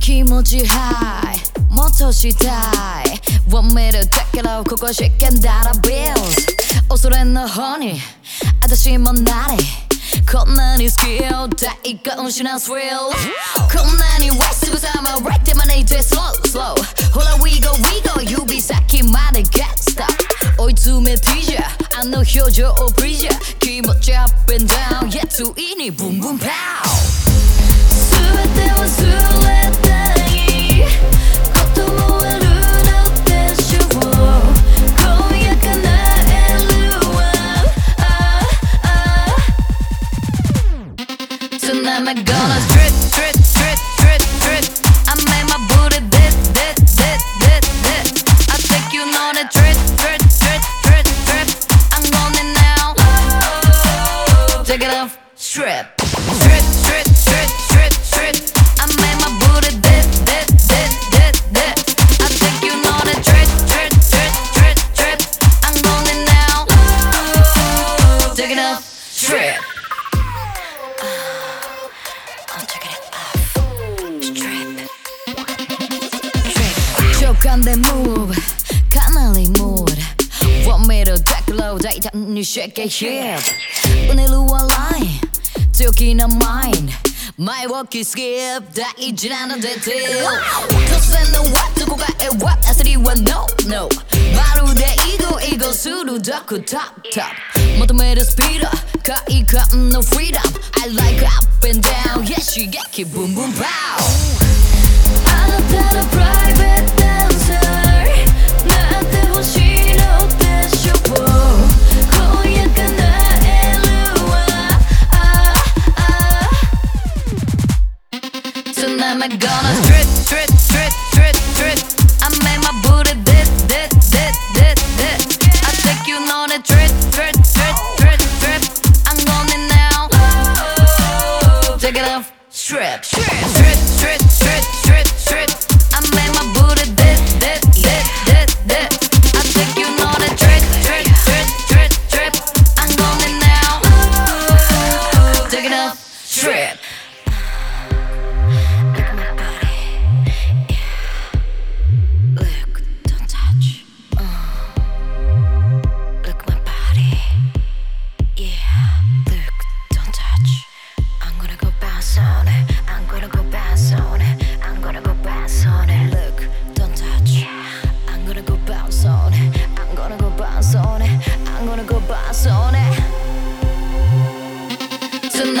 気持ちハイもっとしたい。Want me to take it out ここは試験だら Bills 恐れの方に私もなれ。こんなに好きよ大感しなスリルこんなにわすぐさま Right 手招いて Slow slow ほら We go we go 指先まで Get stop 追い詰めてじゃあの表情を Please 지 up and down yet to any boom boom pow So now I'm gonna trip, trip, trip, trip, trip. Take it off, strip. Strip, strip, strip, strip, strip. I made my booty dip, dip, dip, dip, dip. I think you know the trick, trick, trick, trick, trick. I'm going in now. Ooh, take it off, strip. Ah, Choke on the move 대단히 쉽게 hit 오늘은 online 뛰어기는 mind My walk is skip 다 잊진 않은데 deal 글쎄는 what 누구가 해 what 아스리와 no. No 바로 내 이거 이거 top top. 모든 freedom. I like up and down yeah she get boom boom pow. I'm gonna strip strip strip strip strip I make my booty dip dip dip dip dip I think you know the trip trip trip trip trip I'm on it now Take it off strip strip strip strip strip strip I make my booty dip dip dip dip dip I think you know the trip trip trip trip trip I'm on now Take it off strip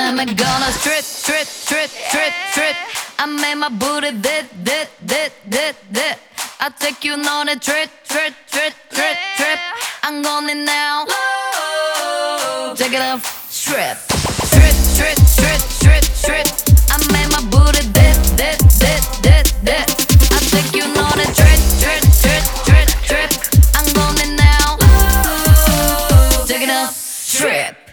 I'm gonna strip, strip, strip, strip, strip. I made my booty dip, dip, dip, dip, dip. I take you on a trip, trip, trip, trip, trip. I'm going it now. Take it off, strip, strip, strip, strip, strip, strip. I made my booty dip, dip, dip, dip, dip. I take you on a trip, trip, trip, trip, trip. I'm on now. Take it off, strip.